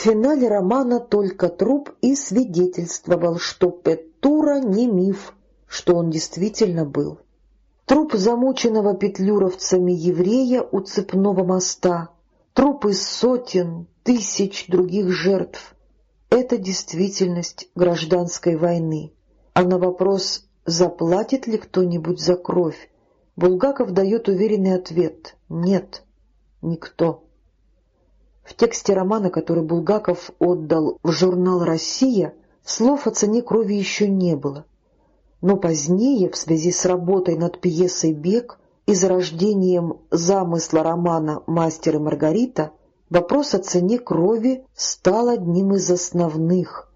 финале романа только труп и свидетельствовал, что Петура не миф, что он действительно был. Труп замученного петлюровцами еврея у цепного моста, труп из сотен, тысяч других жертв — это действительность гражданской войны. А на вопрос, заплатит ли кто-нибудь за кровь, Булгаков дает уверенный ответ — нет, никто. В тексте романа, который Булгаков отдал в журнал «Россия», слов о цене крови еще не было. Но позднее, в связи с работой над пьесой «Бег» и зарождением замысла романа «Мастер и Маргарита», вопрос о цене крови стал одним из основных,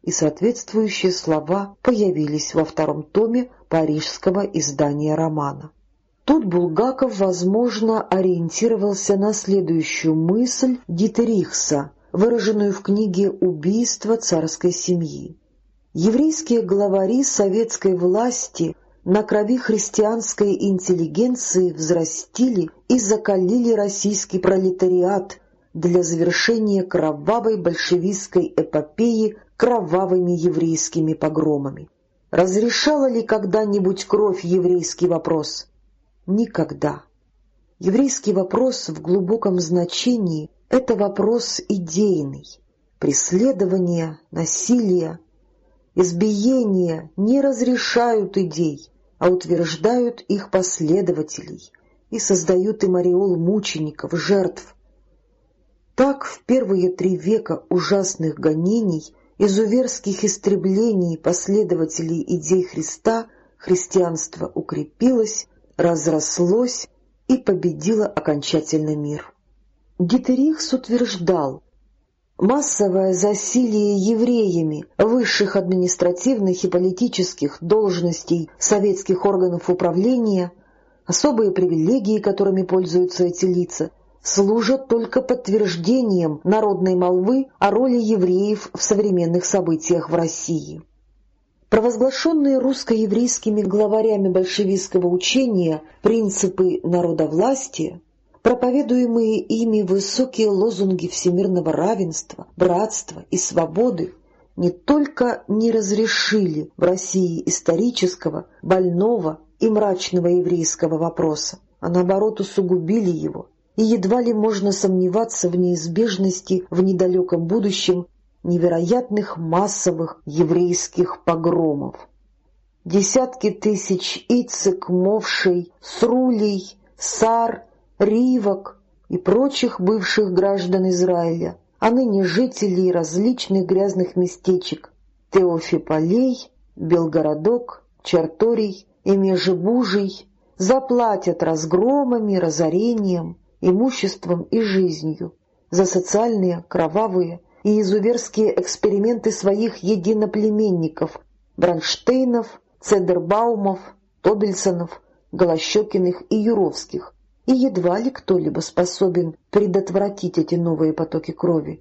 и соответствующие слова появились во втором томе парижского издания романа. Тут Булгаков, возможно, ориентировался на следующую мысль Дитерихса, выраженную в книге «Убийство царской семьи». Еврейские главари советской власти на крови христианской интеллигенции взрастили и закалили российский пролетариат для завершения кровавой большевистской эпопеи кровавыми еврейскими погромами. Разрешала ли когда-нибудь кровь еврейский вопрос? Никогда. Еврейский вопрос в глубоком значении — это вопрос идейный. Преследование, насилие, избиение не разрешают идей, а утверждают их последователей и создают им ореол мучеников, жертв. Так в первые три века ужасных гонений, изуверских истреблений последователей идей Христа христианство укрепилось, разрослось и победило окончательно мир. Гитерихс утверждал, массовое засилие евреями высших административных и политических должностей советских органов управления, особые привилегии, которыми пользуются эти лица, служат только подтверждением народной молвы о роли евреев в современных событиях в России. Провозглашенные русско-еврейскими главарями большевистского учения принципы народовластия, проповедуемые ими высокие лозунги всемирного равенства, братства и свободы не только не разрешили в России исторического, больного и мрачного еврейского вопроса, а наоборот усугубили его, и едва ли можно сомневаться в неизбежности в недалеком будущем невероятных массовых еврейских погромов. Десятки тысяч ицек, мовшей, срулей, сар, ривок и прочих бывших граждан Израиля, а ныне жителей различных грязных местечек Теофиполей, Белгородок, Чарторий и Межебужий заплатят разгромами, разорением, имуществом и жизнью за социальные, кровавые и изуверские эксперименты своих единоплеменников Бронштейнов, Цедербаумов, Тобельсонов, Голощекиных и Юровских, и едва ли кто-либо способен предотвратить эти новые потоки крови.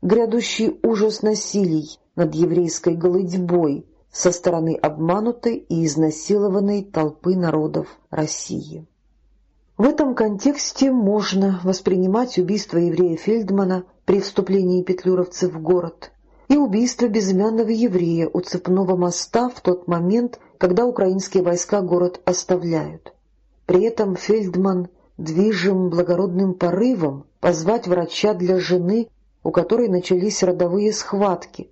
Грядущий ужас насилий над еврейской голодьбой со стороны обманутой и изнасилованной толпы народов России. В этом контексте можно воспринимать убийство еврея Фельдмана при вступлении петлюровцев в город и убийство безымянного еврея у цепного моста в тот момент, когда украинские войска город оставляют. При этом Фельдман движим благородным порывом позвать врача для жены, у которой начались родовые схватки.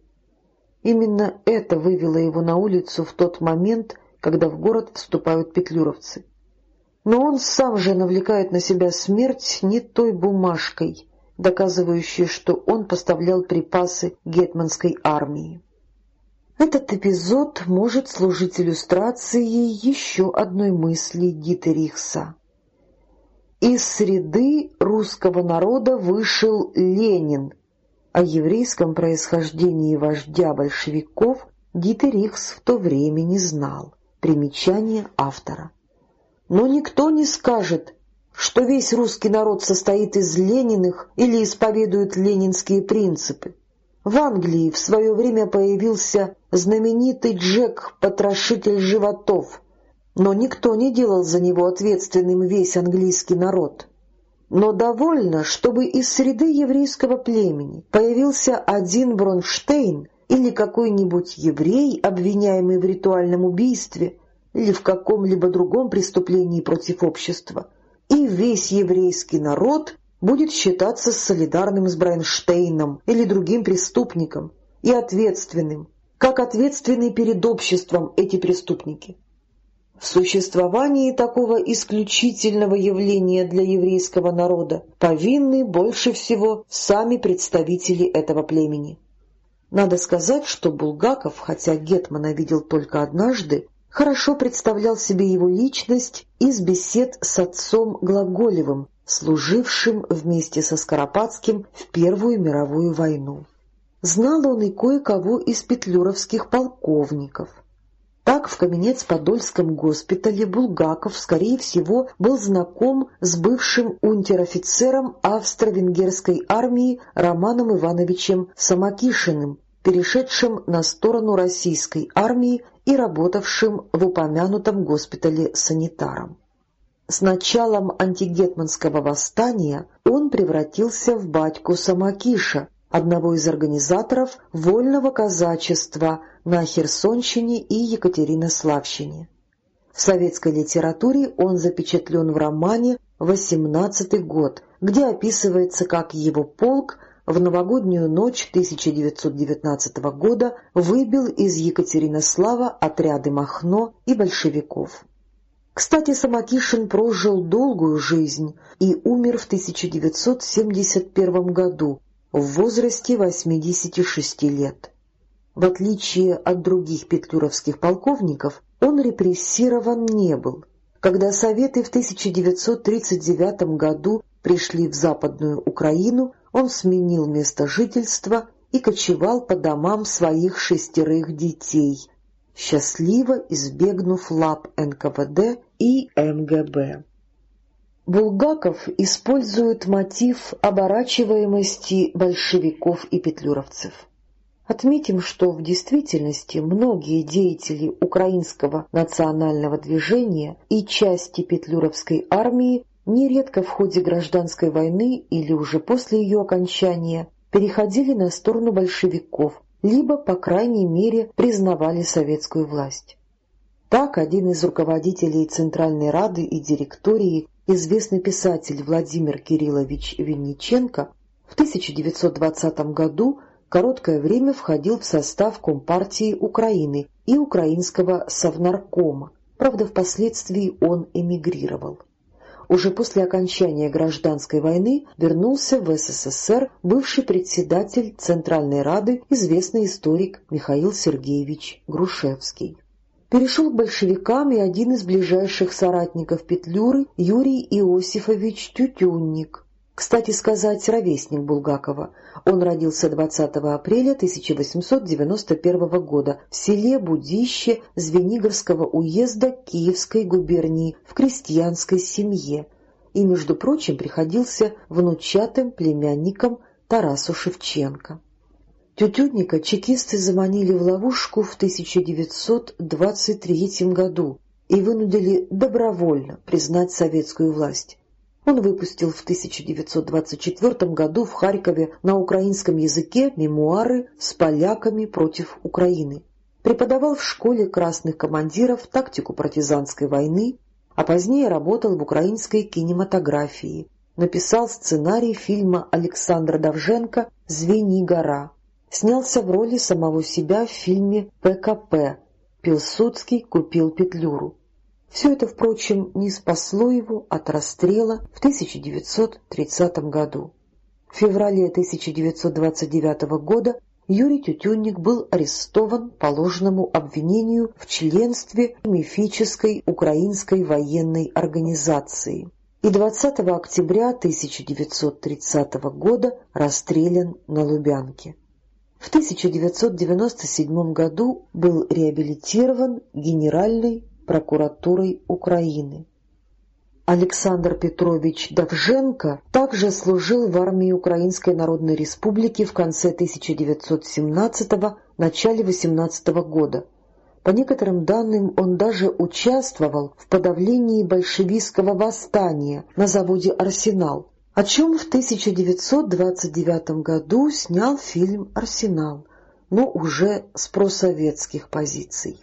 Именно это вывело его на улицу в тот момент, когда в город вступают петлюровцы. Но он сам же навлекает на себя смерть не той бумажкой, доказывающей, что он поставлял припасы гетманской армии. Этот эпизод может служить иллюстрацией еще одной мысли Дитерихса. Из среды русского народа вышел Ленин. О еврейском происхождении вождя большевиков Дитерихс в то время не знал. Примечание автора. Но никто не скажет, что весь русский народ состоит из Лениных или исповедует ленинские принципы. В Англии в свое время появился знаменитый Джек Потрошитель животов, но никто не делал за него ответственным весь английский народ. но довольно, чтобы из среды еврейского племени появился один Бронштейн или какой-нибудь еврей, обвиняемый в ритуальном убийстве или в каком-либо другом преступлении против общества, и весь еврейский народ будет считаться солидарным с Брайнштейном или другим преступником и ответственным, как ответственны перед обществом эти преступники. В существовании такого исключительного явления для еврейского народа повинны больше всего сами представители этого племени. Надо сказать, что Булгаков, хотя Гетмана видел только однажды, хорошо представлял себе его личность из бесед с отцом Глаголевым, служившим вместе со Скоропадским в Первую мировую войну. Знал он и кое-кого из петлюровских полковников. Так в Каменец-Подольском госпитале Булгаков, скорее всего, был знаком с бывшим унтер-офицером австро-венгерской армии Романом Ивановичем Самокишиным, перешедшим на сторону российской армии и работавшим в упомянутом госпитале санитаром. С началом антигетманского восстания он превратился в батьку Самакиша, одного из организаторов вольного казачества на Херсонщине и Екатеринославщине. В советской литературе он запечатлен в романе «Восемнадцатый год», где описывается, как его полк в новогоднюю ночь 1919 года выбил из Екатеринослава отряды Махно и большевиков. Кстати, Самокишин прожил долгую жизнь и умер в 1971 году в возрасте 86 лет. В отличие от других петлюровских полковников, он репрессирован не был. Когда Советы в 1939 году пришли в Западную Украину, он сменил место жительства и кочевал по домам своих шестерых детей, счастливо избегнув лап НКВД и МГБ. Булгаков использует мотив оборачиваемости большевиков и петлюровцев. Отметим, что в действительности многие деятели украинского национального движения и части петлюровской армии нередко в ходе гражданской войны или уже после ее окончания переходили на сторону большевиков, либо, по крайней мере, признавали советскую власть. Так один из руководителей Центральной Рады и директории, известный писатель Владимир Кириллович Винниченко, в 1920 году короткое время входил в состав Компартии Украины и Украинского Совнаркома, правда, впоследствии он эмигрировал уже после окончания гражданской войны вернулся в СССР бывший председатель Центральной Рады, известный историк Михаил Сергеевич Грушевский. Перешел к большевикам и один из ближайших соратников Петлюры Юрий Иосифович Тютюнник, кстати сказать, ровесник Булгакова. Он родился 20 апреля 1891 года в селе Будище Звенигорского уезда Киевской губернии в крестьянской семье и, между прочим, приходился внучатым племянником Тарасу Шевченко. Тютюнника чекисты заманили в ловушку в 1923 году и вынудили добровольно признать советскую власть. Он выпустил в 1924 году в Харькове на украинском языке мемуары с поляками против Украины. Преподавал в школе красных командиров тактику партизанской войны, а позднее работал в украинской кинематографии. Написал сценарий фильма Александра Давженко «Звени гора». Снялся в роли самого себя в фильме «ПКП» «Пилсудский купил Петлюру». Все это, впрочем, не спасло его от расстрела в 1930 году. В феврале 1929 года Юрий Тютюнник был арестован по ложному обвинению в членстве мифической украинской военной организации и 20 октября 1930 года расстрелян на Лубянке. В 1997 году был реабилитирован генеральной прокуратурой Украины. Александр Петрович Давженко также служил в армии Украинской Народной Республики в конце 1917 начале 18 года. По некоторым данным, он даже участвовал в подавлении большевистского восстания на заводе «Арсенал», о чем в 1929 году снял фильм «Арсенал», но уже с просоветских позиций.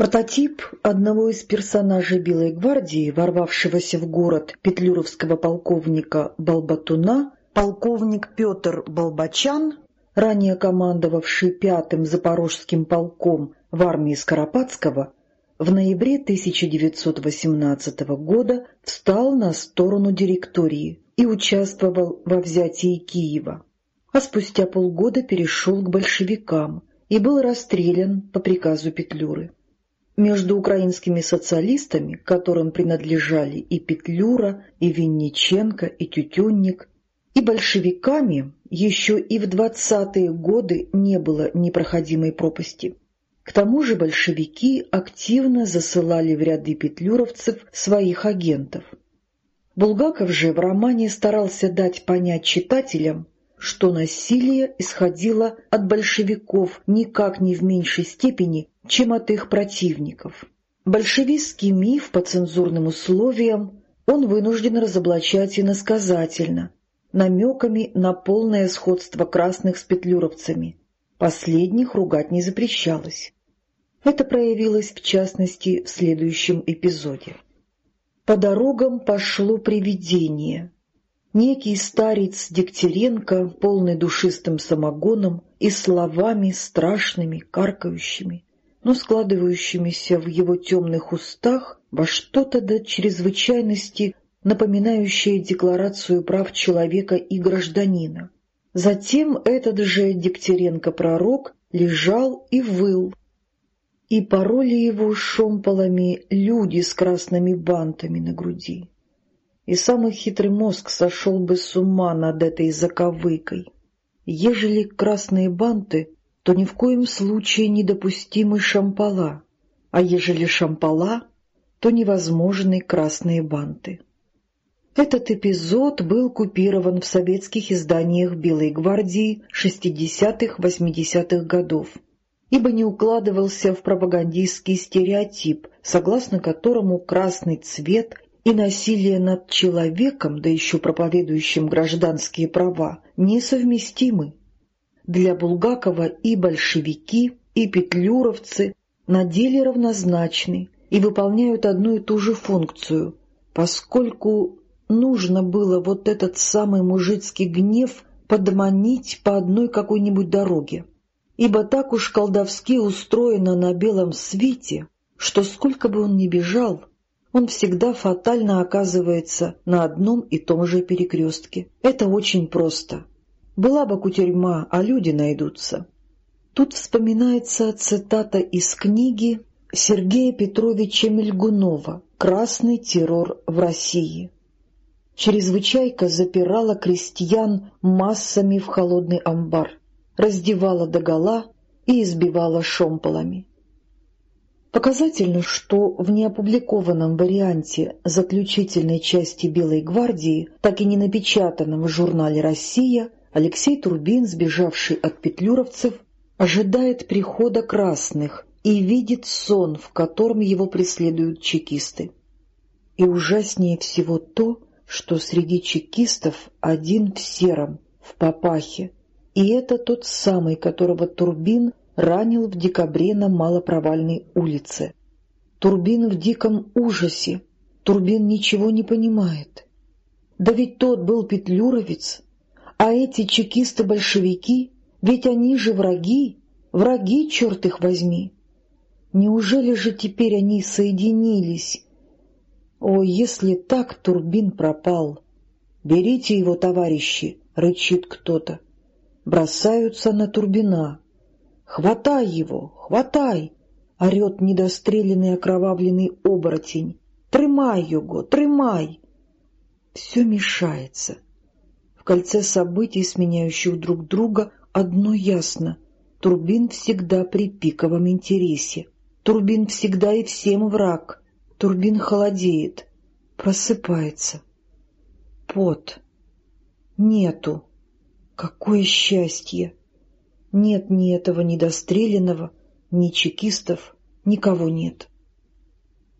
Прототип одного из персонажей Белой гвардии, ворвавшегося в город петлюровского полковника Балбатуна, полковник Петр Балбачан, ранее командовавший пятым Запорожским полком в армии Скоропадского, в ноябре 1918 года встал на сторону директории и участвовал во взятии Киева, а спустя полгода перешел к большевикам и был расстрелян по приказу Петлюры. Между украинскими социалистами, которым принадлежали и Петлюра, и Винниченко, и Тютюнник, и большевиками еще и в двадцатые годы не было непроходимой пропасти. К тому же большевики активно засылали в ряды петлюровцев своих агентов. Булгаков же в романе старался дать понять читателям, что насилие исходило от большевиков никак не в меньшей степени, чем от их противников. Большевистский миф по цензурным условиям он вынужден разоблачать иносказательно, намеками на полное сходство красных с петлюровцами. Последних ругать не запрещалось. Это проявилось в частности в следующем эпизоде. По дорогам пошло привидение. Некий старец Дегтяренко, полный душистым самогоном и словами страшными, каркающими, но складывающимися в его темных устах во что-то до чрезвычайности напоминающее декларацию прав человека и гражданина. Затем этот же Дегтяренко-пророк лежал и выл, и пороли его шомполами люди с красными бантами на груди. И самый хитрый мозг сошел бы с ума над этой заковыкой. Ежели красные банты, то ни в коем случае недопустимы шампала, а ежели шампала, то невозможны красные банты. Этот эпизод был купирован в советских изданиях «Белой гвардии» 60-80-х годов, ибо не укладывался в пропагандистский стереотип, согласно которому красный цвет и насилие над человеком, да еще проповедующим гражданские права, несовместимы. Для Булгакова и большевики, и петлюровцы на деле равнозначны и выполняют одну и ту же функцию, поскольку нужно было вот этот самый мужицкий гнев подманить по одной какой-нибудь дороге. Ибо так уж колдовски устроено на белом свете, что сколько бы он ни бежал, он всегда фатально оказывается на одном и том же перекрестке. Это очень просто. Была бы кутерьма, а люди найдутся. Тут вспоминается цитата из книги Сергея Петровича Мельгунова «Красный террор в России». Чрезвычайка запирала крестьян массами в холодный амбар, раздевала догола и избивала шомполами. Показательно, что в неопубликованном варианте заключительной части «Белой гвардии», так и не напечатанном в журнале «Россия», Алексей Турбин, сбежавший от петлюровцев, ожидает прихода красных и видит сон, в котором его преследуют чекисты. И ужаснее всего то, что среди чекистов один в сером, в папахе, и это тот самый, которого Турбин ранил в декабре на Малопровальной улице. Турбин в диком ужасе, Турбин ничего не понимает. Да ведь тот был петлюровец, а эти чекисты-большевики, ведь они же враги, враги, черт их возьми. Неужели же теперь они соединились о, если так, Турбин пропал! Берите его, товарищи, рычит кто-то. Бросаются на Турбина. Хватай его, хватай! Орет недостреленный окровавленный оборотень. Тримай его, тримай! Все мешается. В кольце событий, сменяющих друг друга, одно ясно — Турбин всегда при пиковом интересе. Турбин всегда и всем враг — Турбин холодеет, просыпается. Пот. Нету. Какое счастье! Нет ни этого недостреленного, ни чекистов, никого нет.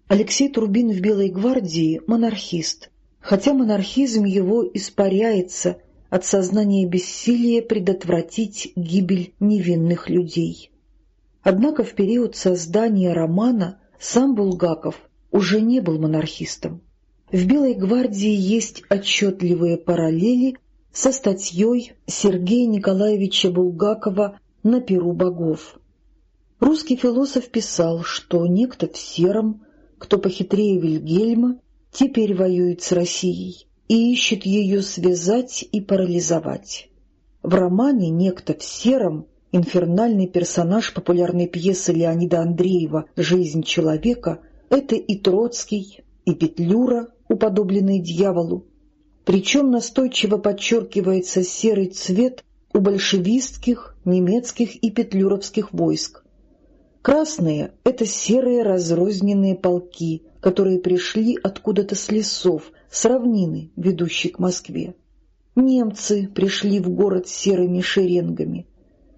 Алексей Турбин в Белой гвардии — монархист, хотя монархизм его испаряется от сознания бессилия предотвратить гибель невинных людей. Однако в период создания романа сам Булгаков уже не был монархистом. В «Белой гвардии» есть отчетливые параллели со статьей Сергея Николаевича Булгакова «На перу богов». Русский философ писал, что некто в сером, кто похитрее Вильгельма, теперь воюет с Россией и ищет ее связать и парализовать. В романе некто в сером, инфернальный персонаж популярной пьесы Леонида Андреева «Жизнь человека» — это и Троцкий, и Петлюра, уподобленный дьяволу. Причем настойчиво подчеркивается серый цвет у большевистских, немецких и петлюровских войск. Красные — это серые разрозненные полки, которые пришли откуда-то с лесов, с равнины, ведущей к Москве. Немцы пришли в город серыми шеренгами,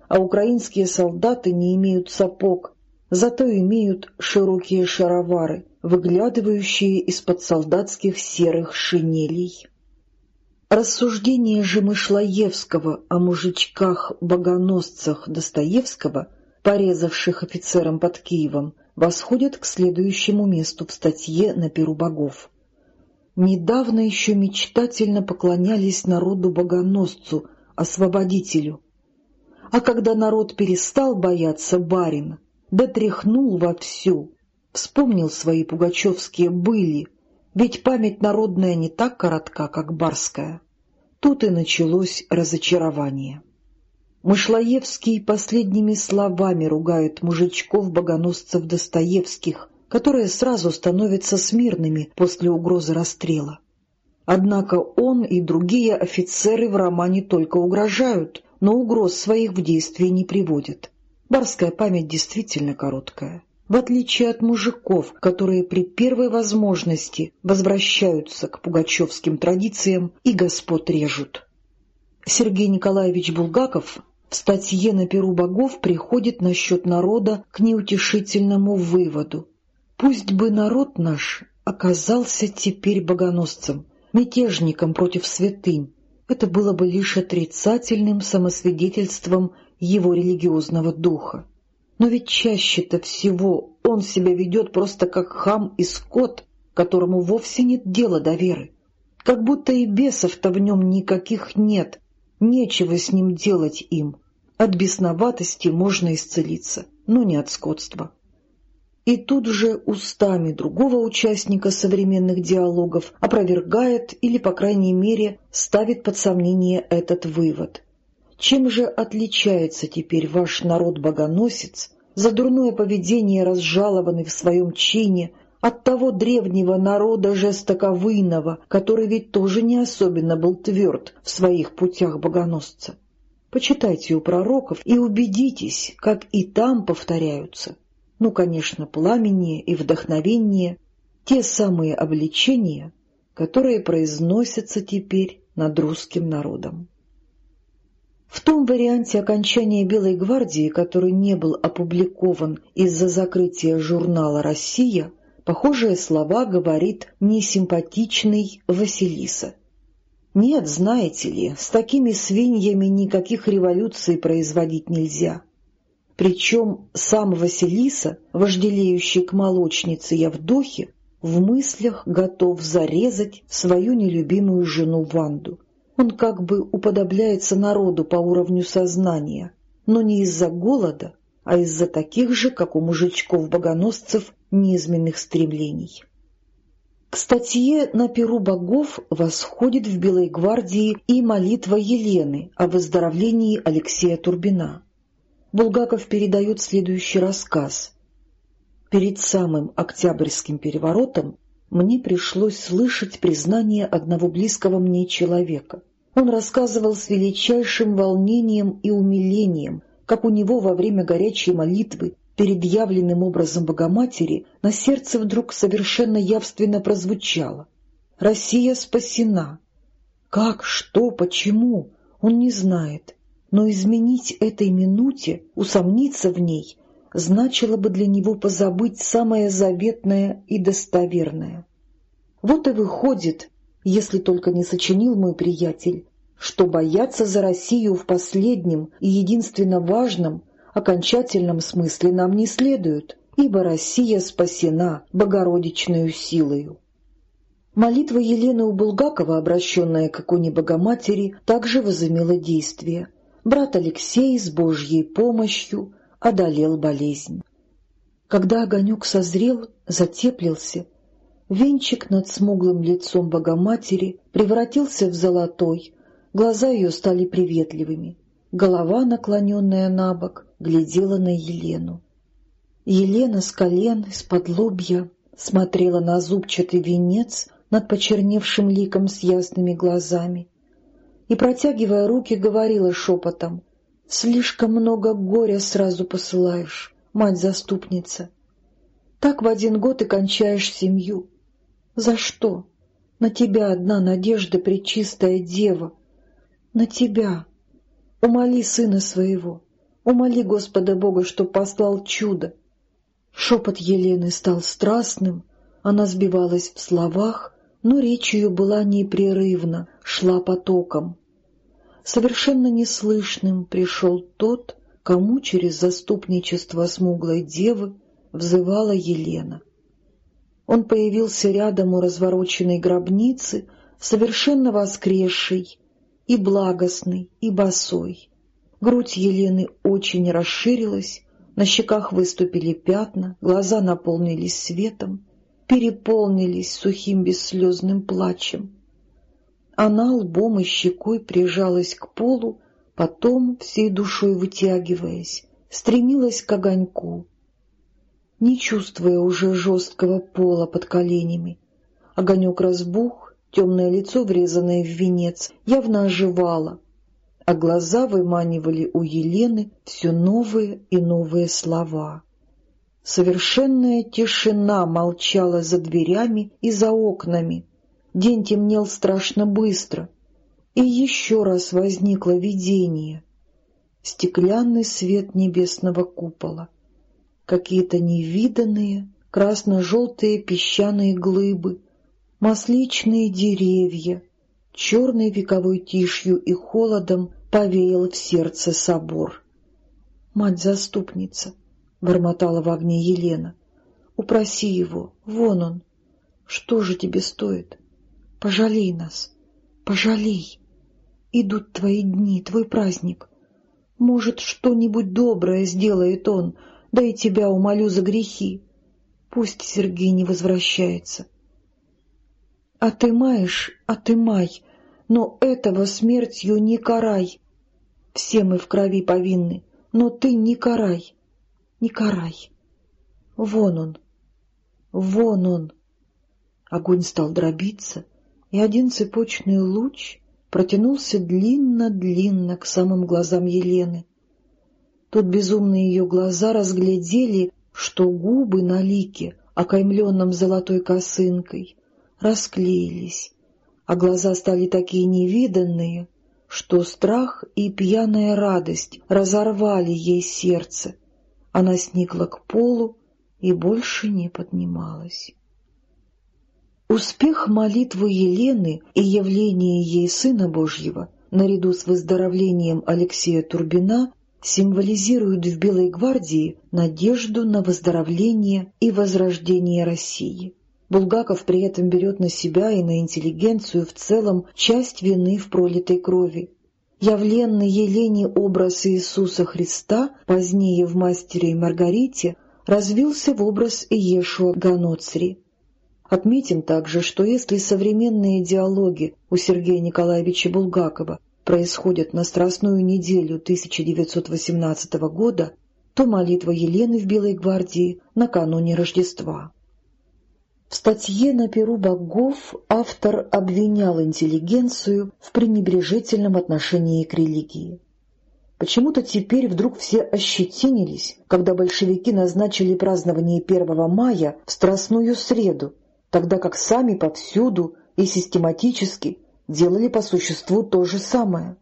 а украинские солдаты не имеют сапог, зато имеют широкие шаровары, выглядывающие из-под солдатских серых шинелей. Рассуждения же Мышлоевского о мужичках-богоносцах Достоевского, порезавших офицерам под Киевом, восходят к следующему месту в статье «На перу богов». Недавно еще мечтательно поклонялись народу-богоносцу, освободителю. А когда народ перестал бояться барина, дотряхнул вовсю, вспомнил свои пугачевские были, ведь память народная не так коротка, как барская. Тут и началось разочарование. Мышлоевский последними словами ругает мужичков-богоносцев Достоевских, которые сразу становятся смирными после угрозы расстрела. Однако он и другие офицеры в романе только угрожают, но угроз своих в действие не приводят. Барская память действительно короткая в отличие от мужиков, которые при первой возможности возвращаются к пугачевским традициям и господ режут. Сергей Николаевич Булгаков в статье «На перу богов» приходит насчет народа к неутешительному выводу. Пусть бы народ наш оказался теперь богоносцем, мятежником против святынь, это было бы лишь отрицательным самосвидетельством его религиозного духа. Но ведь чаще-то всего он себя ведет просто как хам и скот, которому вовсе нет дела до веры. Как будто и бесов-то в нем никаких нет, нечего с ним делать им. От бесноватости можно исцелиться, но не от скотства. И тут же устами другого участника современных диалогов опровергает или, по крайней мере, ставит под сомнение этот вывод. Чем же отличается теперь ваш народ-богоносец за дурное поведение, разжалованный в своем чине, от того древнего народа жестоковыйного, который ведь тоже не особенно был тверд в своих путях богоносца? Почитайте у пророков и убедитесь, как и там повторяются. Ну, конечно, пламеннее и вдохновение, те самые обличения, которые произносятся теперь над русским народом. В том варианте окончания «Белой гвардии», который не был опубликован из-за закрытия журнала «Россия», похожие слова говорит несимпатичный Василиса. Нет, знаете ли, с такими свиньями никаких революций производить нельзя. Причем сам Василиса, вожделеющий к молочнице Явдохе, в мыслях готов зарезать свою нелюбимую жену Ванду. Он как бы уподобляется народу по уровню сознания, но не из-за голода, а из-за таких же, как у мужичков-богоносцев, низменных стремлений. К статье «На перу богов» восходит в Белой гвардии и молитва Елены о выздоровлении Алексея Турбина. Булгаков передает следующий рассказ. Перед самым Октябрьским переворотом мне пришлось слышать признание одного близкого мне человека. Он рассказывал с величайшим волнением и умилением, как у него во время горячей молитвы перед явленным образом Богоматери на сердце вдруг совершенно явственно прозвучало. «Россия спасена». Как, что, почему, он не знает, но изменить этой минуте, усомниться в ней, значило бы для него позабыть самое заветное и достоверное. Вот и выходит, если только не сочинил мой приятель, что бояться за Россию в последнем и единственно важном, окончательном смысле нам не следует, ибо Россия спасена Богородичную силою. Молитва Елены у Булгакова, обращенная к иконе Богоматери, также возымела действие. Брат Алексей с Божьей помощью одолел болезнь. Когда огонек созрел, затеплился, венчик над смуглым лицом Богоматери превратился в золотой, глаза ее стали приветливыми, голова, наклоненная на бок, глядела на Елену. Елена с колен, из-под лобья, смотрела на зубчатый венец, над почерневшим ликом с ясными глазами и, протягивая руки, говорила шепотом, «Слишком много горя сразу посылаешь, мать-заступница. Так в один год и кончаешь семью. За что? На тебя одна надежда, пречистая дева. На тебя. Умоли сына своего, умоли Господа Бога, что послал чудо». Шепот Елены стал страстным, она сбивалась в словах, но речь ее была непрерывна, шла потоком. Совершенно неслышным пришел тот, кому через заступничество смуглой девы взывала Елена. Он появился рядом у развороченной гробницы, совершенно воскресший, и благостный, и босой. Грудь Елены очень расширилась, на щеках выступили пятна, глаза наполнились светом, переполнились сухим бесслезным плачем. Она лбом и щекой прижалась к полу, потом, всей душой вытягиваясь, стремилась к огоньку, не чувствуя уже жесткого пола под коленями. Огонек разбух, темное лицо, врезанное в венец, явно оживало, а глаза выманивали у Елены все новые и новые слова. Совершенная тишина молчала за дверями и за окнами. День темнел страшно быстро. И еще раз возникло видение. Стеклянный свет небесного купола. Какие-то невиданные красно-желтые песчаные глыбы, масличные деревья, черной вековой тишью и холодом повеял в сердце собор. Мать-заступница, — бормотала в огне Елена. «Упроси его, вон он. Что же тебе стоит? Пожалей нас, пожалей. Идут твои дни, твой праздник. Может, что-нибудь доброе сделает он, да и тебя умолю за грехи. Пусть Сергей не возвращается. А ты маешь, а ты май, но этого смертью не карай. Все мы в крови повинны, но ты не карай не карай. Вон он, вон он. Огонь стал дробиться, и один цепочный луч протянулся длинно-длинно к самым глазам Елены. Тут безумные ее глаза разглядели, что губы на лике, окаймленном золотой косынкой, расклеились, а глаза стали такие невиданные, что страх и пьяная радость разорвали ей сердце, она сникла к полу и больше не поднималась. Успех молитвы Елены и явление ей Сына Божьего, наряду с выздоровлением Алексея Турбина, символизируют в Белой гвардии надежду на выздоровление и возрождение России. Булгаков при этом берет на себя и на интеллигенцию в целом часть вины в пролитой крови, Явленный Елене образ Иисуса Христа, позднее в «Мастере и Маргарите», развился в образ Иешуа Ганоцри. Отметим также, что если современные диалоги у Сергея Николаевича Булгакова происходят на Страстную неделю 1918 года, то молитва Елены в Белой гвардии накануне Рождества. В статье на перу богов автор обвинял интеллигенцию в пренебрежительном отношении к религии. Почему-то теперь вдруг все ощетинились, когда большевики назначили празднование 1 мая в Страстную среду, тогда как сами повсюду и систематически делали по существу то же самое.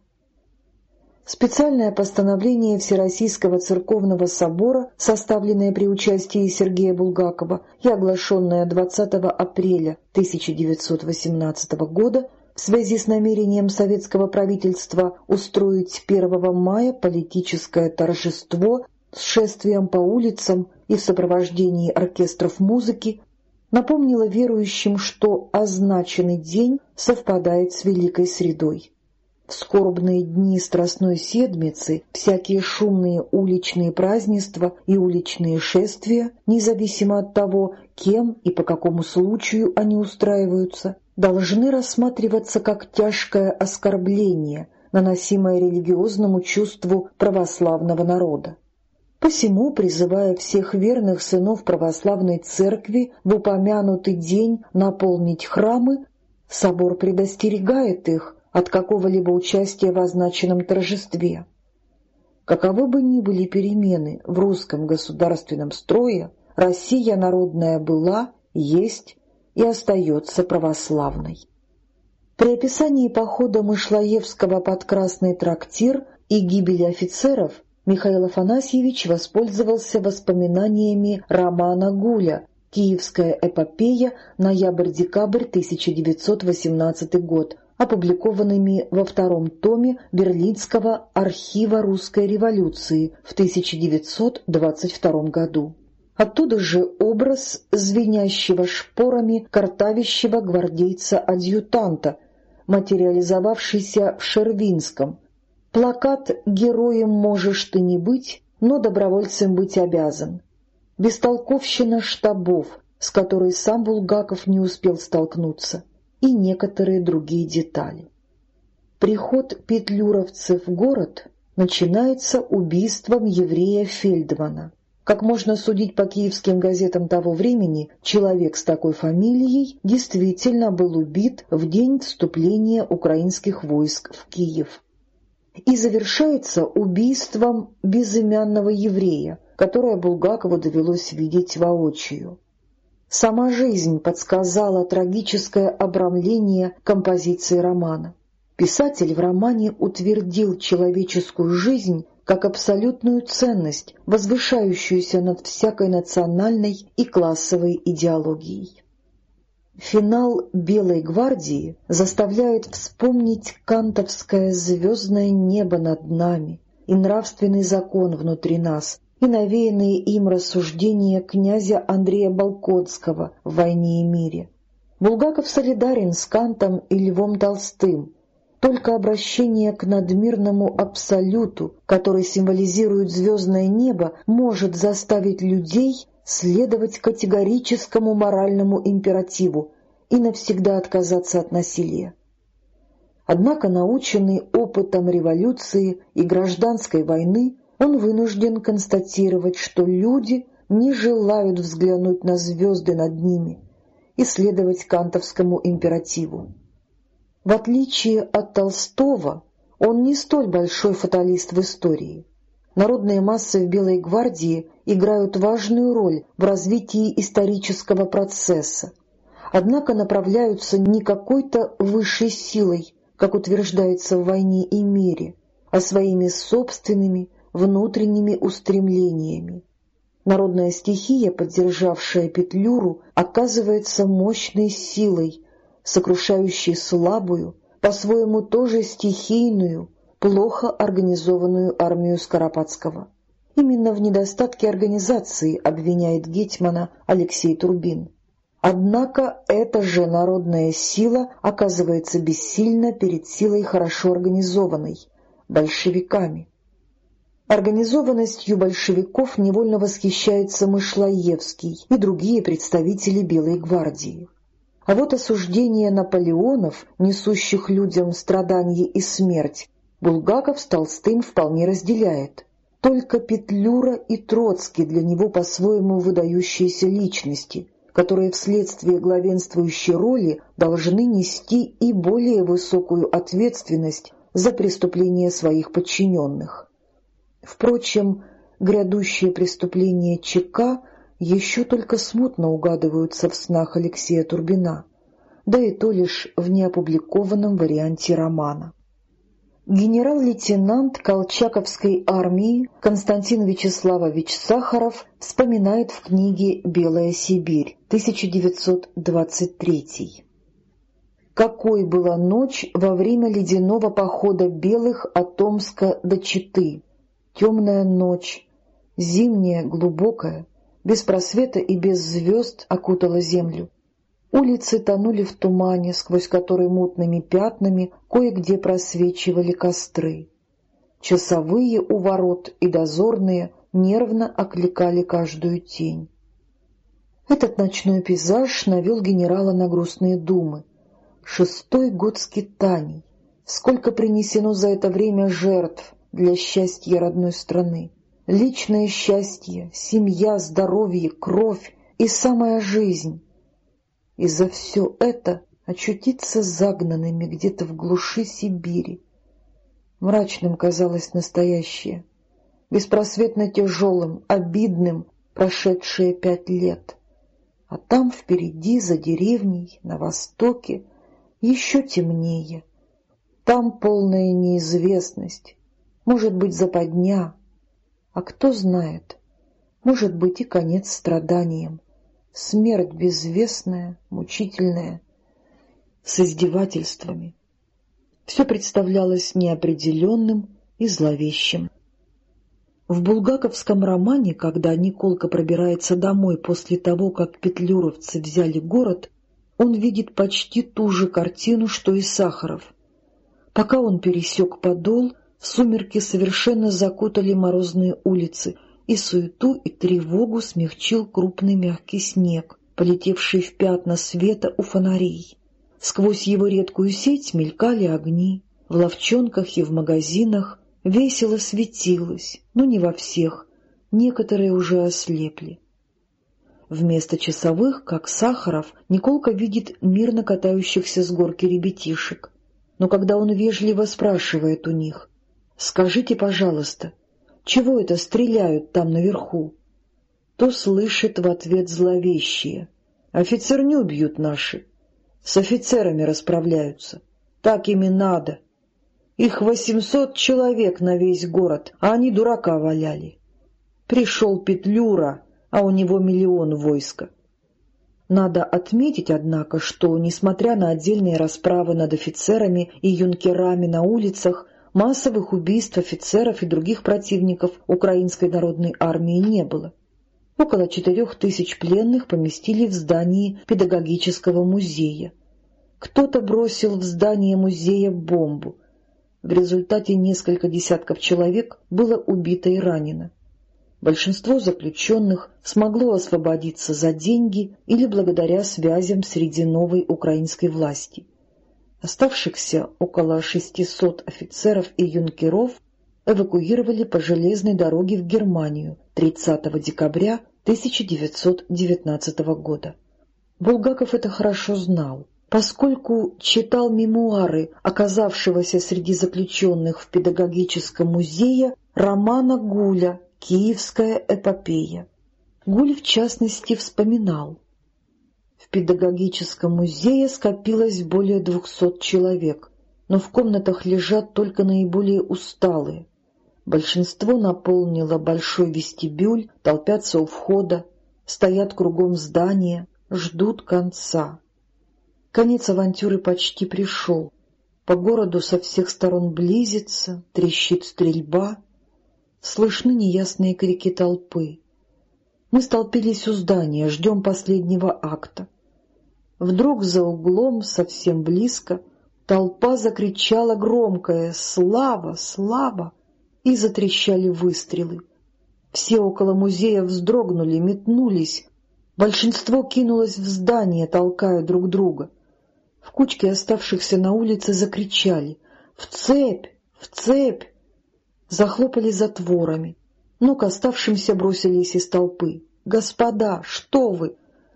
Специальное постановление Всероссийского церковного собора, составленное при участии Сергея Булгакова и оглашенное 20 апреля 1918 года, в связи с намерением советского правительства устроить 1 мая политическое торжество с шествием по улицам и в сопровождении оркестров музыки, напомнило верующим, что означенный день совпадает с Великой Средой. В скорбные дни Страстной Седмицы всякие шумные уличные празднества и уличные шествия, независимо от того, кем и по какому случаю они устраиваются, должны рассматриваться как тяжкое оскорбление, наносимое религиозному чувству православного народа. Посему, призывая всех верных сынов православной церкви в упомянутый день наполнить храмы, собор предостерегает их от какого-либо участия в означенном торжестве. Каковы бы ни были перемены в русском государственном строе, Россия народная была, есть и остается православной. При описании похода Мышлоевского под Красный трактир и гибели офицеров Михаил Афанасьевич воспользовался воспоминаниями романа Гуля «Киевская эпопея. Ноябрь-декабрь 1918 год», опубликованными во втором томе Берлинского архива русской революции в 1922 году. Оттуда же образ звенящего шпорами картавящего гвардейца-адъютанта, материализовавшийся в Шервинском. Плакат «Героем можешь ты не быть, но добровольцем быть обязан». Бестолковщина штабов, с которой сам Булгаков не успел столкнуться и некоторые другие детали. Приход петлюровцев в город начинается убийством еврея Фельдмана. Как можно судить по киевским газетам того времени, человек с такой фамилией действительно был убит в день вступления украинских войск в Киев. И завершается убийством безымянного еврея, которое Булгакову довелось видеть воочию. Сама жизнь подсказала трагическое обрамление композиции романа. Писатель в романе утвердил человеческую жизнь как абсолютную ценность, возвышающуюся над всякой национальной и классовой идеологией. Финал «Белой гвардии» заставляет вспомнить кантовское звездное небо над нами и нравственный закон внутри нас, и навеянные им рассуждения князя Андрея Балконского в «Войне и мире». Булгаков солидарен с Кантом и Львом Толстым. Только обращение к надмирному абсолюту, который символизирует звездное небо, может заставить людей следовать категорическому моральному императиву и навсегда отказаться от насилия. Однако, наученный опытом революции и гражданской войны, он вынужден констатировать, что люди не желают взглянуть на звезды над ними и следовать кантовскому императиву. В отличие от Толстого, он не столь большой фаталист в истории. Народные массы в Белой гвардии играют важную роль в развитии исторического процесса, однако направляются не какой-то высшей силой, как утверждается в «Войне и мире», а своими собственными, внутренними устремлениями. Народная стихия, поддержавшая Петлюру, оказывается мощной силой, сокрушающей слабую, по-своему тоже стихийную, плохо организованную армию Скоропадского. Именно в недостатке организации обвиняет Гетьмана Алексей Турбин. Однако эта же народная сила оказывается бессильна перед силой хорошо организованной – большевиками. Организованностью большевиков невольно восхищается Мышлоевский и другие представители Белой гвардии. А вот осуждение Наполеонов, несущих людям страдания и смерть, Булгаков с Толстым вполне разделяет. Только Петлюра и Троцкий для него по-своему выдающиеся личности, которые вследствие главенствующей роли должны нести и более высокую ответственность за преступления своих подчиненных. Впрочем, грядущие преступления ЧК еще только смутно угадываются в снах Алексея Турбина, да и то лишь в неопубликованном варианте романа. Генерал-лейтенант Колчаковской армии Константин Вячеславович Сахаров вспоминает в книге «Белая Сибирь» 1923. Какой была ночь во время ледяного похода белых от Томска до Читы? Темная ночь, зимняя, глубокая, без просвета и без звезд окутала землю. Улицы тонули в тумане, сквозь который мутными пятнами кое-где просвечивали костры. Часовые у ворот и дозорные нервно окликали каждую тень. Этот ночной пейзаж навел генерала на грустные думы. Шестой год скитаний. Сколько принесено за это время жертв для счастья родной страны. Личное счастье, семья, здоровье, кровь и самая жизнь и за все это очутиться загнанными где-то в глуши Сибири. Мрачным казалось настоящее, беспросветно тяжелым, обидным прошедшие пять лет. А там впереди, за деревней, на востоке, еще темнее. Там полная неизвестность, может быть, западня, а кто знает, может быть и конец страданиям смерть безвестная, мучительная, с издевательствами. Все представлялось неопределенным и зловещим. В булгаковском романе, когда Николка пробирается домой после того, как петлюровцы взяли город, он видит почти ту же картину, что и Сахаров. Пока он пересек Подол, сумерки совершенно закутали морозные улицы — и суету и тревогу смягчил крупный мягкий снег, полетевший в пятна света у фонарей. Сквозь его редкую сеть мелькали огни, в ловчонках и в магазинах весело светилось, но не во всех, некоторые уже ослепли. Вместо часовых, как Сахаров, Николка видит мирно катающихся с горки ребятишек. Но когда он вежливо спрашивает у них, «Скажите, пожалуйста, чего это стреляют там наверху? То слышит в ответ зловещие. Офицерню бьют наши. С офицерами расправляются. Так ими надо. Их восемьсот человек на весь город, а они дурака валяли. Пришел Петлюра, а у него миллион войска. Надо отметить, однако, что, несмотря на отдельные расправы над офицерами и юнкерами на улицах, массовых убийств офицеров и других противников Украинской народной армии не было. Около четырех тысяч пленных поместили в здании педагогического музея. Кто-то бросил в здание музея бомбу. В результате несколько десятков человек было убито и ранено. Большинство заключенных смогло освободиться за деньги или благодаря связям среди новой украинской власти. Оставшихся около 600 офицеров и юнкеров эвакуировали по железной дороге в Германию 30 декабря 1919 года. Булгаков это хорошо знал, поскольку читал мемуары оказавшегося среди заключенных в педагогическом музее романа Гуля «Киевская эпопея». Гуль, в частности, вспоминал в педагогическом музее скопилось более двухсот человек, но в комнатах лежат только наиболее усталые. Большинство наполнило большой вестибюль, толпятся у входа, стоят кругом здания, ждут конца. Конец авантюры почти пришел. По городу со всех сторон близится, трещит стрельба, слышны неясные крики толпы. Мы столпились у здания, ждем последнего акта. Вдруг за углом, совсем близко, толпа закричала громкое «Слава! Слава!» и затрещали выстрелы. Все около музея вздрогнули, метнулись. Большинство кинулось в здание, толкая друг друга. В кучке оставшихся на улице закричали «В цепь! В цепь!» Захлопали затворами но к оставшимся бросились из толпы. «Господа, что вы?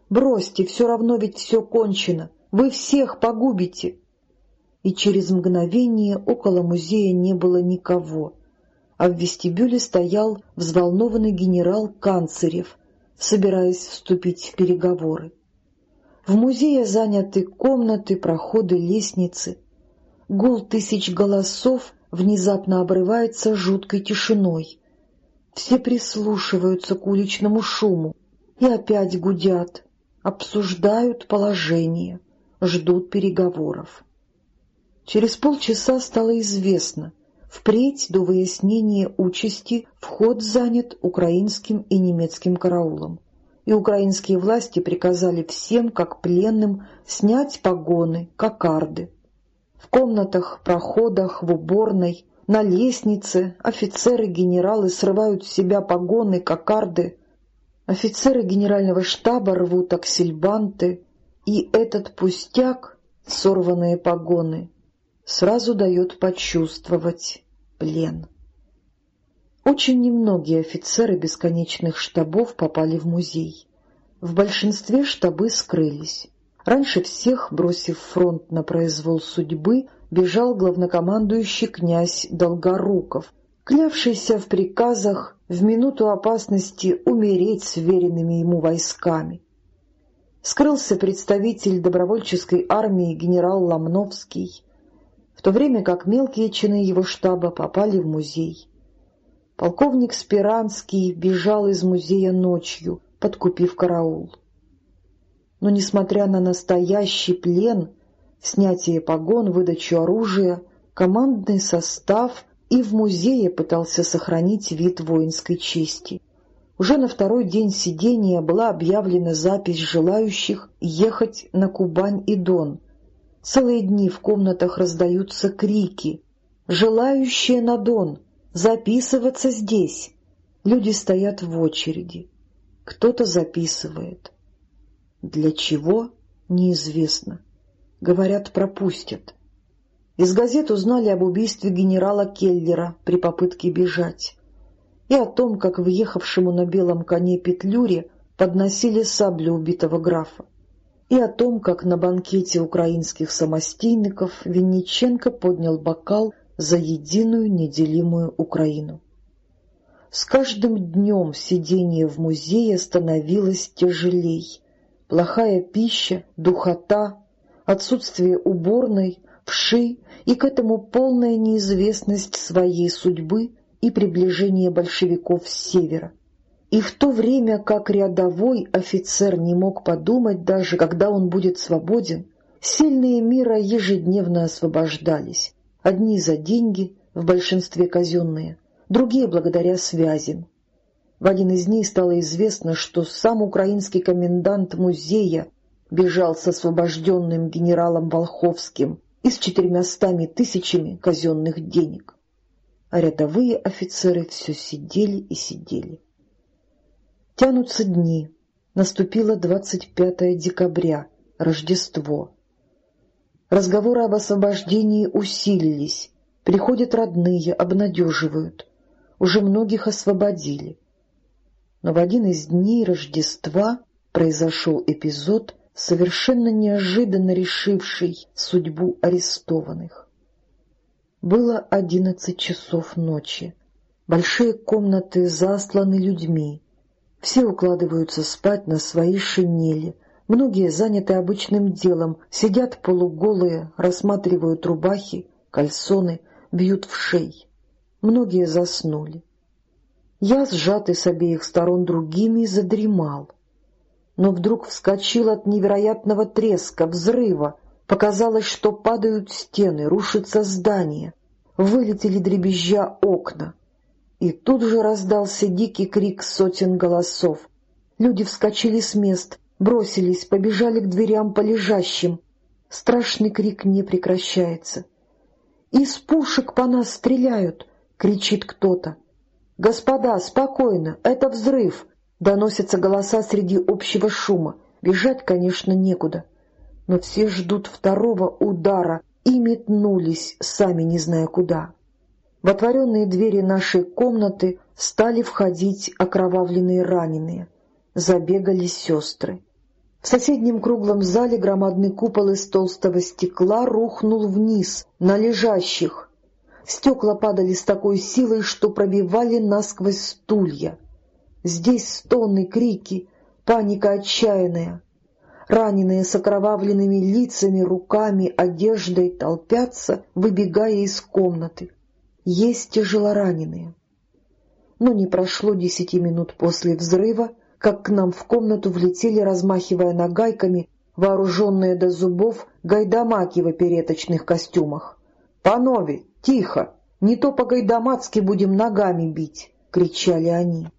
Бросьте, все равно ведь все кончено. Вы всех погубите!» И через мгновение около музея не было никого, а в вестибюле стоял взволнованный генерал Канцерев, собираясь вступить в переговоры. В музее заняты комнаты, проходы, лестницы. Гул тысяч голосов внезапно обрывается жуткой тишиной. Все прислушиваются к уличному шуму и опять гудят, обсуждают положение, ждут переговоров. Через полчаса стало известно, впредь до выяснения участи вход занят украинским и немецким караулом, и украинские власти приказали всем, как пленным, снять погоны, кокарды. В комнатах, проходах, в уборной, на лестнице офицеры-генералы срывают с себя погоны, кокарды. Офицеры генерального штаба рвут аксельбанты, и этот пустяк, сорванные погоны, сразу дает почувствовать плен. Очень немногие офицеры бесконечных штабов попали в музей. В большинстве штабы скрылись. Раньше всех, бросив фронт на произвол судьбы, бежал главнокомандующий князь Долгоруков, клявшийся в приказах в минуту опасности умереть с веренными ему войсками. Скрылся представитель добровольческой армии генерал Ломновский, в то время как мелкие чины его штаба попали в музей. Полковник Спиранский бежал из музея ночью, подкупив караул. Но, несмотря на настоящий плен, снятие погон, выдачу оружия, командный состав и в музее пытался сохранить вид воинской чести. Уже на второй день сидения была объявлена запись желающих ехать на Кубань и Дон, Целые дни в комнатах раздаются крики. «Желающие на Дон! Записываться здесь!» Люди стоят в очереди. Кто-то записывает. Для чего — неизвестно. Говорят, пропустят. Из газет узнали об убийстве генерала Келлера при попытке бежать и о том, как въехавшему на белом коне Петлюре подносили саблю убитого графа и о том, как на банкете украинских самостийников Винниченко поднял бокал за единую неделимую Украину. С каждым днем сидение в музее становилось тяжелей. Плохая пища, духота, отсутствие уборной, вши и к этому полная неизвестность своей судьбы и приближение большевиков с севера. И в то время как рядовой офицер не мог подумать даже, когда он будет свободен, сильные мира ежедневно освобождались. Одни за деньги, в большинстве казенные, другие благодаря связям. В один из дней стало известно, что сам украинский комендант музея бежал с освобожденным генералом Волховским и с четырьмястами тысячами казенных денег. А рядовые офицеры все сидели и сидели. Тянутся дни. Наступило 25 декабря, Рождество. Разговоры об освобождении усилились. Приходят родные, обнадеживают. Уже многих освободили. Но в один из дней Рождества произошел эпизод, совершенно неожиданно решивший судьбу арестованных. Было одиннадцать часов ночи. Большие комнаты засланы людьми. Все укладываются спать на свои шинели. Многие заняты обычным делом, сидят полуголые, рассматривают рубахи, кальсоны, бьют в шей. Многие заснули. Я, сжатый с обеих сторон другими, задремал. Но вдруг вскочил от невероятного треска, взрыва. Показалось, что падают стены, рушится здание. Вылетели дребезжа окна. И тут же раздался дикий крик сотен голосов. Люди вскочили с мест, бросились, побежали к дверям по лежащим. Страшный крик не прекращается. «Из пушек по нас стреляют!» — кричит кто-то. «Господа, спокойно, это взрыв!» — доносятся голоса среди общего шума. Бежать, конечно, некуда. Но все ждут второго удара и метнулись, сами не зная куда. В отворенные двери нашей комнаты стали входить окровавленные раненые. Забегали сестры. В соседнем круглом зале громадный купол из толстого стекла рухнул вниз, на лежащих. Стекла падали с такой силой, что пробивали насквозь стулья. Здесь стоны, крики, паника отчаянная. Раненые с окровавленными лицами, руками, одеждой толпятся, выбегая из комнаты. есть тяжелораненые. Но не прошло десяти минут после взрыва, как к нам в комнату влетели, размахивая нагайками, вооруженные до зубов гайдамаки в опереточных костюмах. «Панове, тихо! Не то по-гайдамацки будем ногами бить!» — кричали они.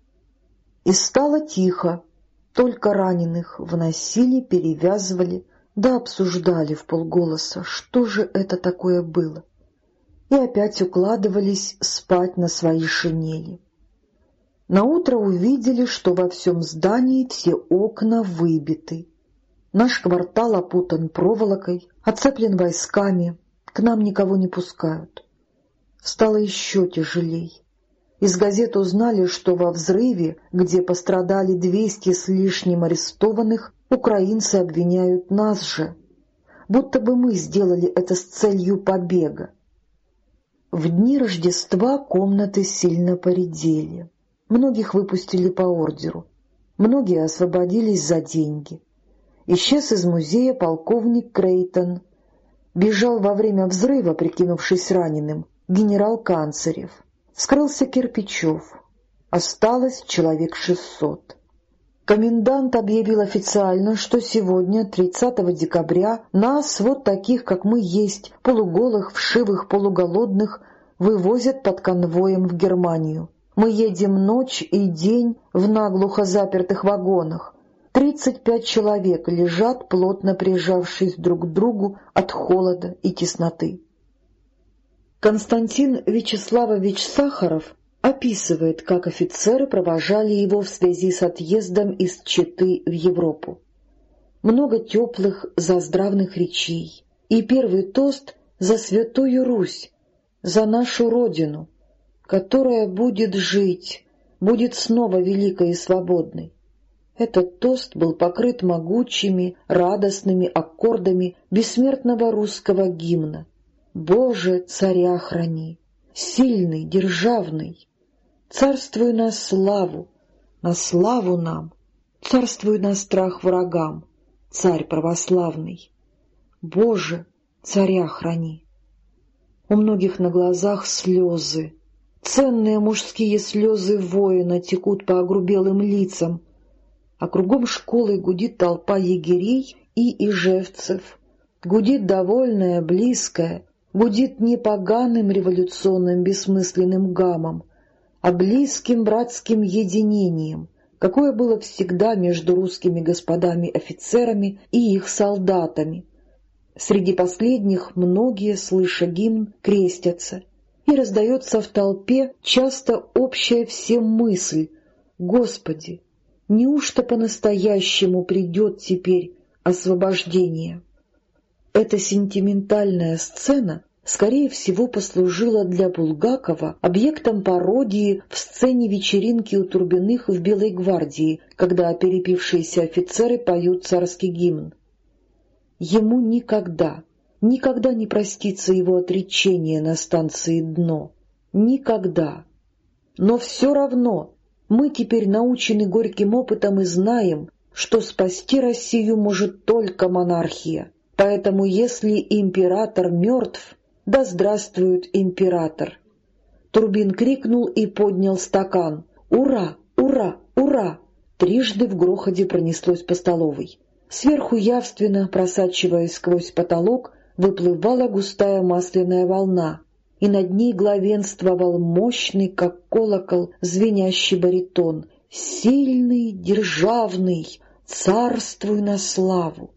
И стало тихо, только раненых вносили, перевязывали, да обсуждали в полголоса, что же это такое было, и опять укладывались спать на свои шинели. Наутро увидели, что во всем здании все окна выбиты. Наш квартал опутан проволокой, оцеплен войсками, к нам никого не пускают. Стало еще тяжелей. Из газет узнали, что во взрыве, где пострадали двести с лишним арестованных, украинцы обвиняют нас же, будто бы мы сделали это с целью побега. В дни Рождества комнаты сильно поредели. Многих выпустили по ордеру, многие освободились за деньги. Исчез из музея полковник Крейтон. Бежал во время взрыва, прикинувшись раненым, генерал Канцарев скрылся Кирпичев. Осталось человек шестьсот. Комендант объявил официально, что сегодня, 30 декабря, нас, вот таких, как мы есть, полуголых, вшивых, полуголодных, вывозят под конвоем в Германию. Мы едем ночь и день в наглухо запертых вагонах. Тридцать пять человек лежат, плотно прижавшись друг к другу от холода и тесноты. Константин Вячеславович Сахаров описывает, как офицеры провожали его в связи с отъездом из Читы в Европу. Много теплых, заздравных речей. И первый тост за Святую Русь, за нашу Родину, которая будет жить, будет снова великой и свободной. Этот тост был покрыт могучими, радостными аккордами бессмертного русского гимна. Боже, царя храни, сильный, державный, царствуй на славу, на славу нам, царствуй на страх врагам, царь православный. Боже, царя храни. У многих на глазах слезы, ценные мужские слезы воина текут по огрубелым лицам, а кругом школы гудит толпа егерей и ижевцев, гудит довольная, близкая, гудит не поганым революционным бессмысленным гамом, а близким братским единением, какое было всегда между русскими господами-офицерами и их солдатами. Среди последних многие, слыша гимн, крестятся, и раздается в толпе часто общая всем мысль «Господи, неужто по-настоящему придет теперь освобождение?» Эта сентиментальная сцена скорее всего, послужила для Булгакова объектом пародии в сцене вечеринки у Турбиных в Белой гвардии, когда перепившиеся офицеры поют царский гимн. Ему никогда, никогда не простится его отречение на станции «Дно». Никогда. Но все равно мы теперь научены горьким опытом и знаем, что спасти Россию может только монархия. Поэтому если император мертв, да здравствует император! Турбин крикнул и поднял стакан. «Ура! Ура! Ура!» Трижды в грохоте пронеслось по столовой. Сверху явственно, просачиваясь сквозь потолок, выплывала густая масляная волна, и над ней главенствовал мощный, как колокол, звенящий баритон, сильный, державный, царствуй на славу.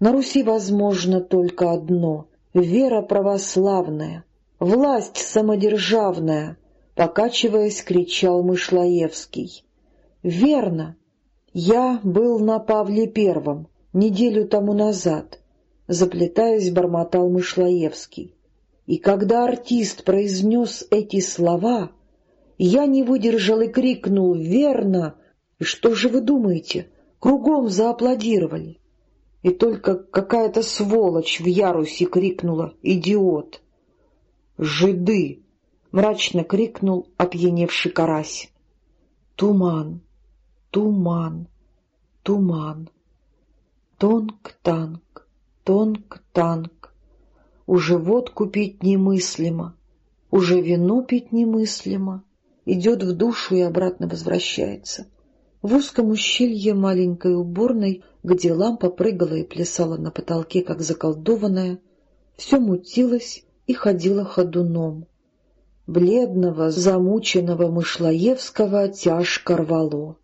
На Руси возможно только одно вера православная, власть самодержавная, покачиваясь, кричал Мышлоевский. Верно, я был на Павле Первом неделю тому назад, заплетаясь, бормотал Мышлоевский. И когда артист произнес эти слова, я не выдержал и крикнул «Верно!» И что же вы думаете? Кругом зааплодировали и только какая-то сволочь в ярусе крикнула «Идиот!» «Жиды!» — мрачно крикнул опьяневший карась. Туман, туман, туман. Тонк-танк, тонк-танк. Уже вот купить немыслимо. Уже вино пить немыслимо, идет в душу и обратно возвращается. В узком ущелье маленькой уборной, где лампа прыгала и плясала на потолке, как заколдованная, все мутилось и ходило ходуном. Бледного, замученного Мышлоевского тяжко рвало.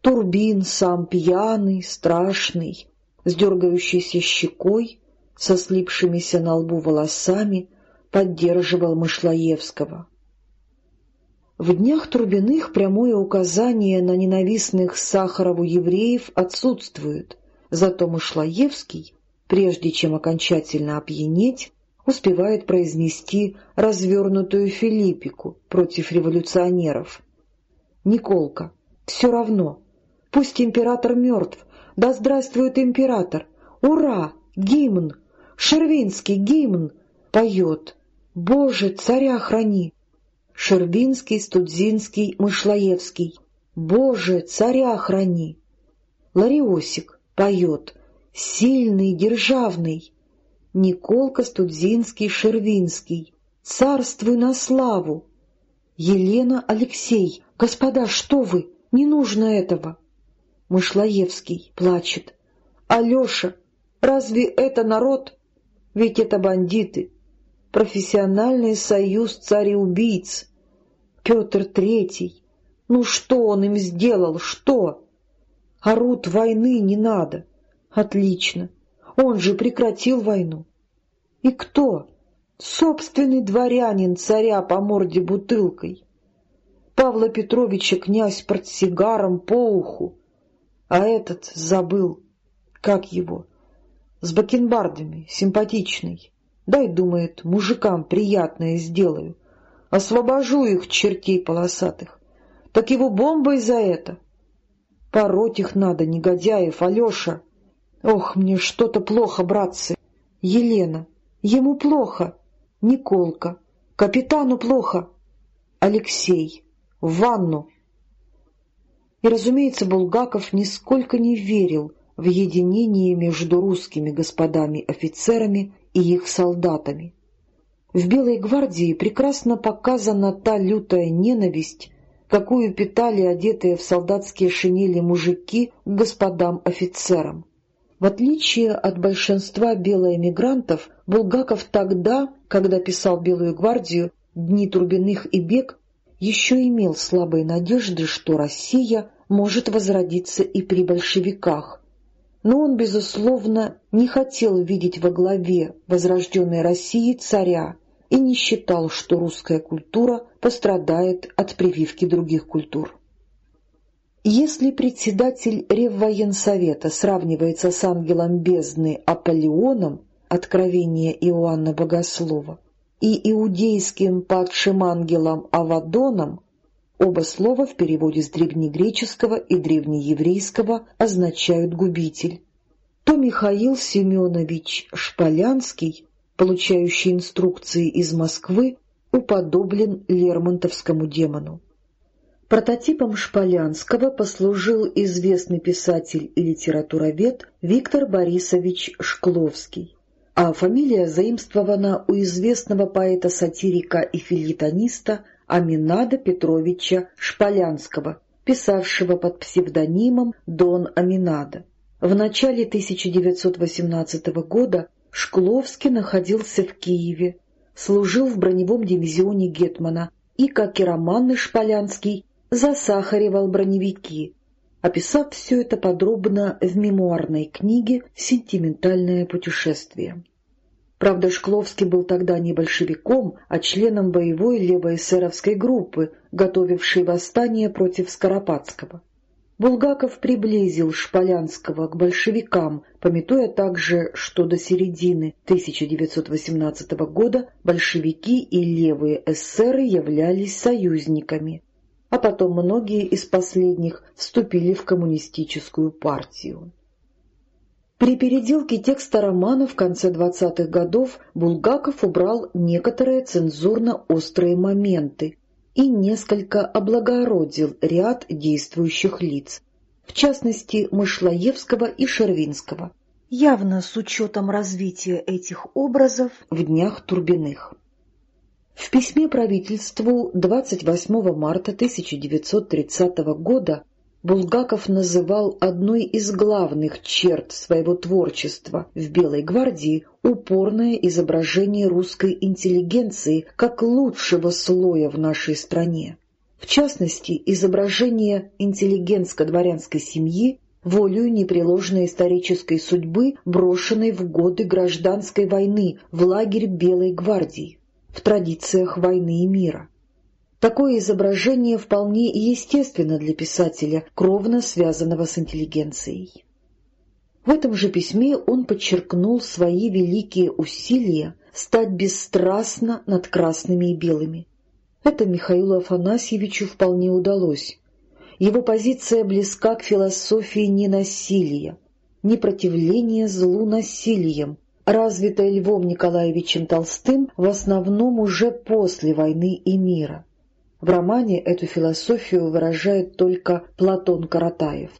Турбин сам пьяный, страшный, с дергающейся щекой, со слипшимися на лбу волосами, поддерживал Мышлоевского. В днях Трубиных прямое указание на ненавистных Сахарову евреев отсутствует, зато Мышлоевский, прежде чем окончательно опьянеть, успевает произнести развернутую филиппику против революционеров. «Николка, все равно. Пусть император мертв. Да здравствует император! Ура! Гимн! Шервинский гимн!» Поет. «Боже, царя храни!» Шербинский, Студзинский, Мышлоевский. «Боже, царя храни!» Лариосик поет «Сильный, державный». Николка Студзинский, Шервинский. «Царствуй на славу!» Елена Алексей. «Господа, что вы? Не нужно этого!» Мышлоевский плачет. «Алеша, разве это народ? Ведь это бандиты!» Профессиональный союз цареубийц. Петр Третий. Ну что он им сделал, что? Орут, войны не надо. Отлично. Он же прекратил войну. И кто? Собственный дворянин царя по морде бутылкой. Павла Петровича князь портсигаром по уху. А этот забыл, как его, с бакенбардами, симпатичный. Дай, думает, мужикам приятное сделаю. Освобожу их, чертей полосатых. Так его бомбой за это. Пороть их надо, негодяев, Алеша. Ох, мне что-то плохо, братцы. Елена. Ему плохо. Николка. Капитану плохо. Алексей. В ванну. И, разумеется, Булгаков нисколько не верил в единение между русскими господами-офицерами и их солдатами. В Белой гвардии прекрасно показана та лютая ненависть, какую питали одетые в солдатские шинели мужики к господам-офицерам. В отличие от большинства белоэмигрантов, Булгаков тогда, когда писал «Белую гвардию», «Дни Трубиных» и «Бег», еще имел слабые надежды, что Россия может возродиться и при большевиках, но он, безусловно, не хотел видеть во главе возрожденной России царя и не считал, что русская культура пострадает от прививки других культур. Если председатель Реввоенсовета сравнивается с ангелом бездны Аполеоном, откровение Иоанна Богослова, и иудейским падшим ангелом Авадоном, Оба слова в переводе с древнегреческого и древнееврейского означают «губитель». То Михаил Семенович Шполянский, получающий инструкции из Москвы, уподоблен Лермонтовскому демону. Прототипом Шполянского послужил известный писатель и литературовед Виктор Борисович Шкловский, а фамилия заимствована у известного поэта-сатирика и филитониста Аминада Петровича Шполянского, писавшего под псевдонимом Дон Аминада. В начале 1918 года Шкловский находился в Киеве, служил в броневом дивизионе Гетмана и, как и Роман Шполянский, засахаривал броневики, описав все это подробно в мемуарной книге «Сентиментальное путешествие». Правда, Шкловский был тогда не большевиком, а членом боевой левоэсеровской группы, готовившей восстание против Скоропадского. Булгаков приблизил Шполянского к большевикам, пометуя также, что до середины 1918 года большевики и левые эсеры являлись союзниками, а потом многие из последних вступили в коммунистическую партию. При переделке текста романа в конце 20-х годов Булгаков убрал некоторые цензурно-острые моменты и несколько облагородил ряд действующих лиц, в частности Мышлоевского и Шервинского, явно с учетом развития этих образов в днях Турбиных. В письме правительству 28 марта 1930 года Булгаков называл одной из главных черт своего творчества в «Белой гвардии» упорное изображение русской интеллигенции как лучшего слоя в нашей стране. В частности, изображение интеллигентско-дворянской семьи волею непреложной исторической судьбы, брошенной в годы гражданской войны в лагерь Белой гвардии, в традициях войны и мира. Такое изображение вполне естественно для писателя, кровно связанного с интеллигенцией. В этом же письме он подчеркнул свои великие усилия стать бесстрастно над красными и белыми. Это Михаилу Афанасьевичу вполне удалось. Его позиция близка к философии ненасилия, непротивления злу насилием, развитая Львом Николаевичем Толстым в основном уже после войны и мира. В романе эту философию выражает только Платон Каратаев.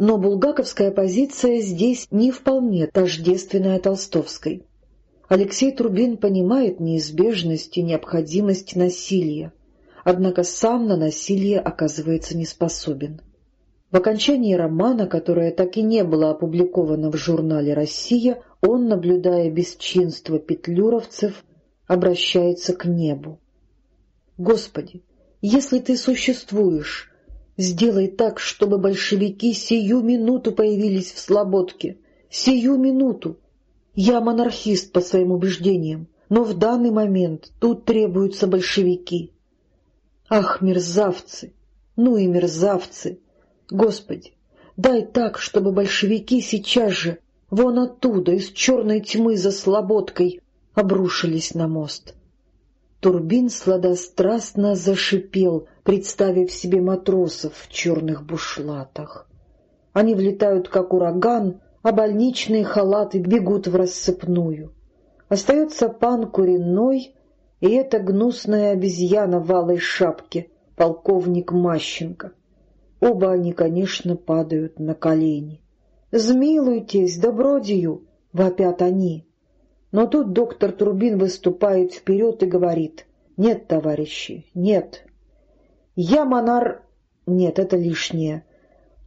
Но булгаковская позиция здесь не вполне тождественная толстовской. Алексей Трубин понимает неизбежность и необходимость насилия, однако сам на насилие оказывается не способен. В окончании романа, которое так и не было опубликовано в журнале «Россия», он, наблюдая бесчинство петлюровцев, обращается к небу. Господи, если ты существуешь, сделай так, чтобы большевики сию минуту появились в Слободке. Сию минуту. Я монархист по своим убеждениям, но в данный момент тут требуются большевики. Ах, мерзавцы! Ну и мерзавцы! Господи, дай так, чтобы большевики сейчас же, вон оттуда, из черной тьмы за Слободкой, обрушились на мост. Турбин сладострастно зашипел, представив себе матросов в черных бушлатах. Они влетают, как ураган, а больничные халаты бегут в рассыпную. Остается пан Куриной и эта гнусная обезьяна в алой шапке, полковник Мащенко. Оба они, конечно, падают на колени. «Змилуйтесь, добродию!» — вопят они. Но тут доктор Трубин выступает вперед и говорит, «Нет, товарищи, нет. Я монар... Нет, это лишнее.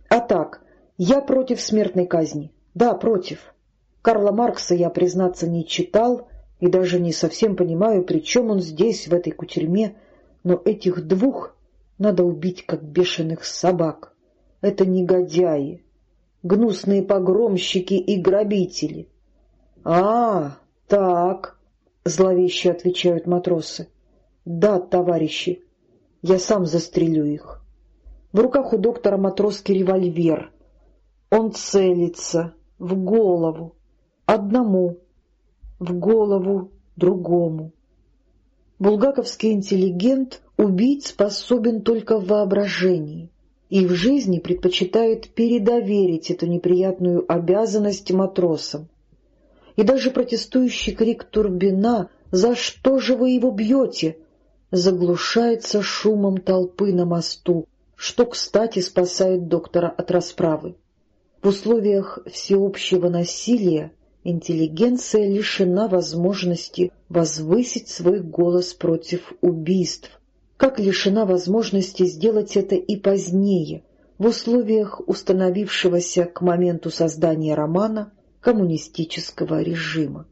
А так, я против смертной казни. Да, против. Карла Маркса я, признаться, не читал и даже не совсем понимаю, при чем он здесь, в этой кутерьме, но этих двух надо убить, как бешеных собак. Это негодяи, гнусные погромщики и грабители. А, «Так», — зловеще отвечают матросы. «Да, товарищи, я сам застрелю их». В руках у доктора матросский револьвер. Он целится в голову, одному, в голову другому. Булгаковский интеллигент убить способен только в воображении и в жизни предпочитает передоверить эту неприятную обязанность матросам и даже протестующий крик Турбина «За что же вы его бьете?» заглушается шумом толпы на мосту, что, кстати, спасает доктора от расправы. В условиях всеобщего насилия интеллигенция лишена возможности возвысить свой голос против убийств, как лишена возможности сделать это и позднее, в условиях установившегося к моменту создания романа коммунистического режима.